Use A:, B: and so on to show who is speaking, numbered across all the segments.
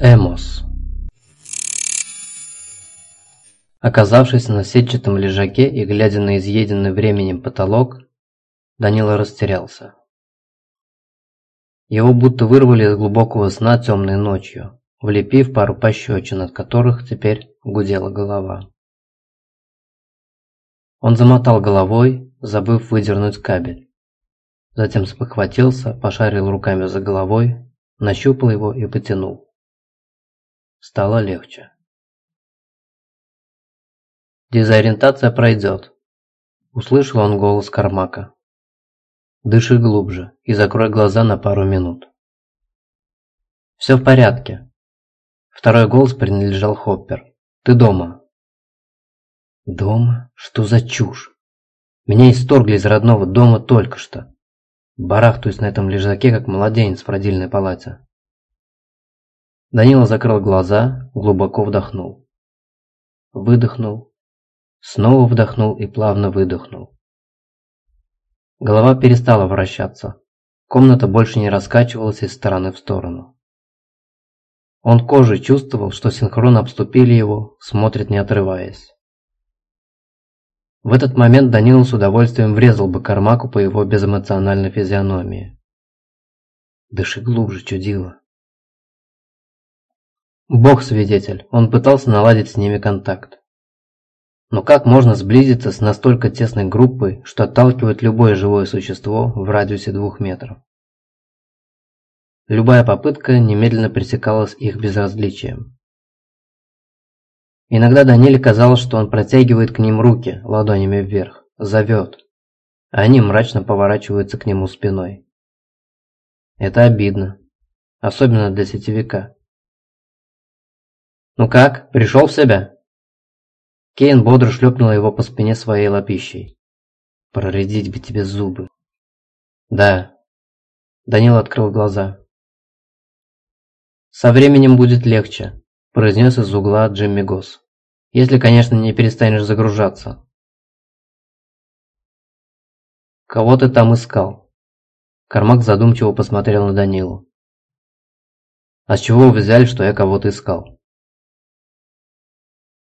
A: Эмос Оказавшись на сетчатом лежаке и глядя на изъеденный временем потолок, Данила растерялся. Его будто вырвали из глубокого сна темной ночью, влепив пару пощечин, от которых теперь гудела голова. Он замотал головой, забыв выдернуть кабель. Затем спохватился, пошарил руками за головой, нащупал его и потянул. Стало легче. Дезориентация пройдет. Услышал он голос Кармака. Дыши глубже и закрой глаза на пару минут. Все в порядке. Второй голос принадлежал Хоппер. Ты дома. Дома? Что за чушь? Меня исторгли из родного дома только что. Барахтаюсь на этом лежаке, как младенец в родильной палате. Данила закрыл глаза, глубоко вдохнул. Выдохнул. Снова вдохнул и плавно выдохнул. Голова перестала вращаться. Комната больше не раскачивалась из стороны в сторону. Он кожей чувствовал, что синхронно обступили его, смотрит не отрываясь. В этот момент Данил с удовольствием врезал бы Кармаку по его безэмоциональной физиономии. «Дыши глубже, чудило». Бог свидетель, он пытался наладить с ними контакт. Но как можно сблизиться с настолько тесной группой, что отталкивает любое живое существо в радиусе двух метров? Любая попытка немедленно пресекалась их безразличием. Иногда Даниле казалось, что он протягивает к ним руки ладонями вверх, зовет, а они мрачно поворачиваются к нему спиной. Это обидно, особенно для сетевика. «Ну как, пришел в себя?» Кейн бодро шлепнула его по спине своей лапищей. «Проредить бы тебе зубы». «Да». Данил открыл глаза. «Со временем будет легче», – произнес из угла Джимми Госс. «Если, конечно, не перестанешь загружаться». «Кого ты там искал?» Кармак задумчиво посмотрел на Данилу. «А с чего вы взяли, что я кого-то искал?»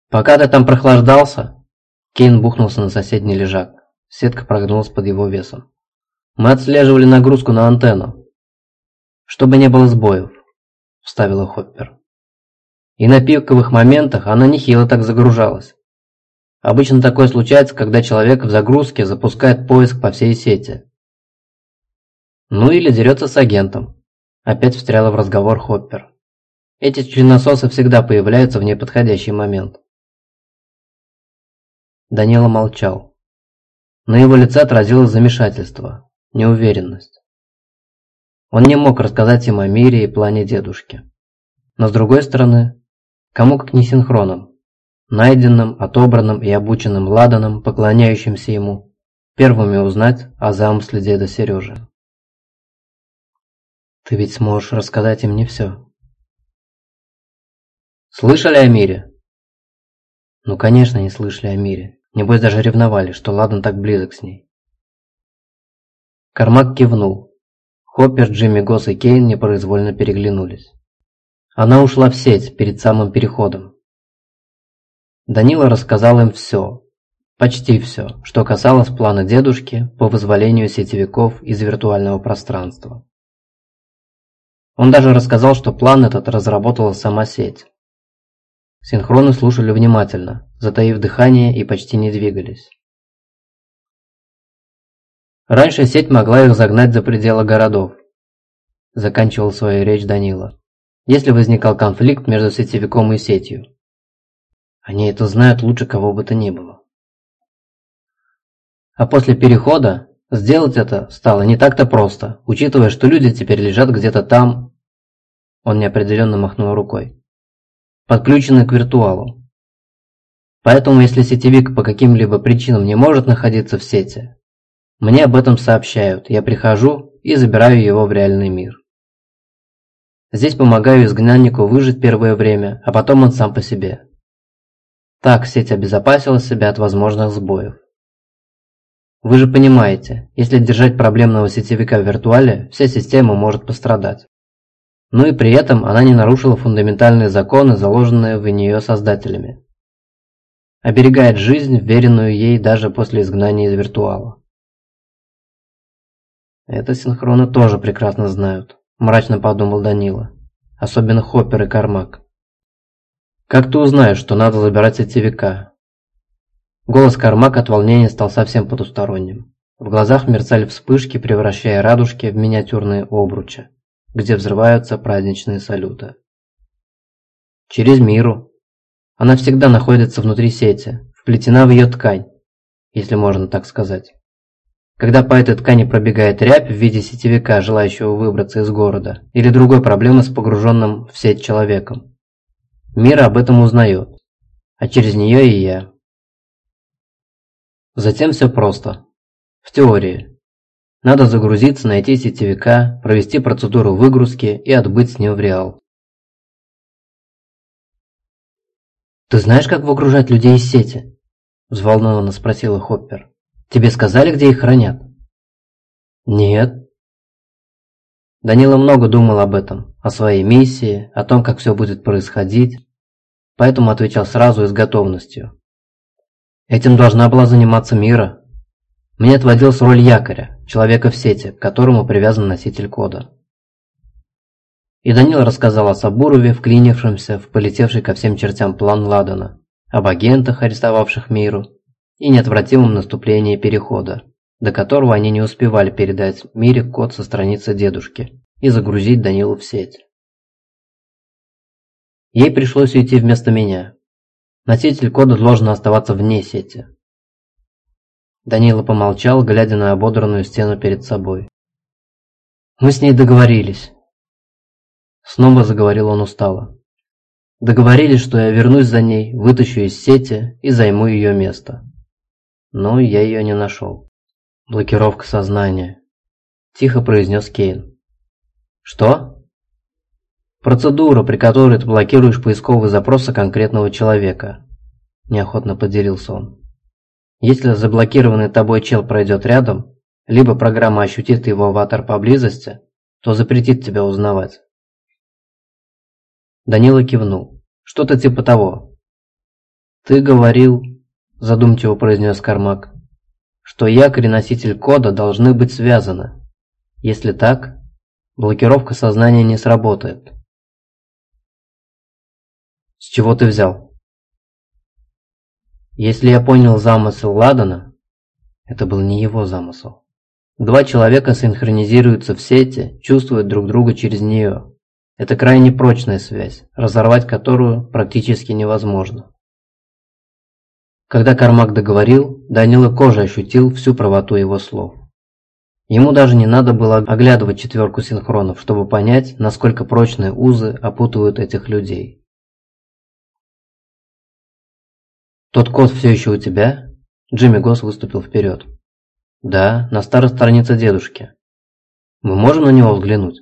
A: «Пока ты там прохлаждался...» Кейн бухнулся на соседний лежак. Сетка прогнулась под его весом. «Мы отслеживали нагрузку на антенну. Чтобы не было сбоев», – вставила Хоппер. «И на пиковых моментах она нехило так загружалась. Обычно такое случается, когда человек в загрузке запускает поиск по всей сети. Ну или дерется с агентом. Опять встряла в разговор Хоппер. Эти членососы всегда появляются в неподходящий момент. Данила молчал. На его лице отразилось замешательство, неуверенность. Он не мог рассказать им о мире и плане дедушки. Но с другой стороны, кому как не синхроном, найденным, отобранным и обученным Ладаном, поклоняющимся ему, первыми узнать о замысле деда Сережи. Ты ведь сможешь рассказать им не все. Слышали о мире? Ну, конечно, не слышали о мире. Небось даже ревновали, что Ладан так близок с ней. Кармак кивнул. Хоппер, Джимми Госс и Кейн непроизвольно переглянулись. Она ушла в сеть перед самым переходом. Данила рассказал им все, почти все, что касалось плана дедушки по вызволению сетевиков из виртуального пространства. Он даже рассказал, что план этот разработала сама сеть. Синхроны слушали внимательно, затаив дыхание и почти не двигались. Раньше сеть могла их загнать за пределы городов. Заканчивал свою речь Данила. Если возникал конфликт между сетевиком и сетью. Они это знают лучше кого бы то ни было. А после перехода сделать это стало не так-то просто, учитывая, что люди теперь лежат где-то там. Он неопределенно махнул рукой подключены к виртуалу. Поэтому если сетевик по каким-либо причинам не может находиться в сети, мне об этом сообщают, я прихожу и забираю его в реальный мир. Здесь помогаю изгнаннику выжить первое время, а потом он сам по себе. Так сеть обезопасила себя от возможных сбоев. Вы же понимаете, если держать проблемного сетевика в виртуале, вся система может пострадать. Но и при этом она не нарушила фундаментальные законы, заложенные в нее создателями. Оберегает жизнь, веренную ей даже после изгнания из виртуала. Это синхроны тоже прекрасно знают, мрачно подумал Данила. Особенно Хоппер и Кармак. Как ты узнаешь, что надо забирать сетевика? Голос Кармак от волнения стал совсем потусторонним. В глазах мерцали вспышки, превращая радужки в миниатюрные обручи где взрываются праздничные салюты. Через миру. Она всегда находится внутри сети, вплетена в ее ткань, если можно так сказать. Когда по этой ткани пробегает рябь в виде сетевика, желающего выбраться из города, или другой проблемы с погруженным в сеть человеком, мир об этом узнает, а через нее и я. Затем все просто. В теории. Надо загрузиться, найти сетевика, провести процедуру выгрузки и отбыть с ним в Реал. «Ты знаешь, как выгружать людей из сети?» – взволнованно спросила Хоппер. «Тебе сказали, где их хранят?» «Нет». Данила много думал об этом, о своей миссии, о том, как все будет происходить, поэтому отвечал сразу и с готовностью. Этим должна была заниматься Мира, мне отводилась роль якоря, человека в сети, к которому привязан носитель кода. И Данил рассказал о Сабурове, вклинившемся в полетевший ко всем чертям план Ладана, об агентах, арестовавших миру, и неотвратимом наступлении перехода, до которого они не успевали передать Мире код со страницы дедушки и загрузить Данилу в сеть. Ей пришлось уйти вместо меня. Носитель кода должен оставаться вне сети, Данила помолчал, глядя на ободранную стену перед собой. «Мы с ней договорились». Снова заговорил он устало. «Договорились, что я вернусь за ней, вытащу из сети и займу ее место». Но я ее не нашел. Блокировка сознания. Тихо произнес Кейн. «Что?» «Процедура, при которой ты блокируешь поисковые запросы конкретного человека», неохотно поделился он. Если заблокированный тобой чел пройдет рядом, либо программа ощутит его аватар поблизости, то запретит тебя узнавать. Данила кивнул. Что-то типа того. Ты говорил, задумчиво произнес Кармак, что якорь и носитель кода должны быть связаны. Если так, блокировка сознания не сработает. С чего ты взял? Если я понял замысел Ладана, это был не его замысел. Два человека синхронизируются в сети, чувствуют друг друга через нее. Это крайне прочная связь, разорвать которую практически невозможно. Когда Кармак договорил, Данила кожа ощутил всю правоту его слов. Ему даже не надо было оглядывать четверку синхронов, чтобы понять, насколько прочные узы опутывают этих людей. «Тот код все еще у тебя?» Джимми Госс выступил вперед. «Да, на старой странице дедушки. Мы можем на него взглянуть?»